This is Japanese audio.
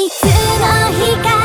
いつの日か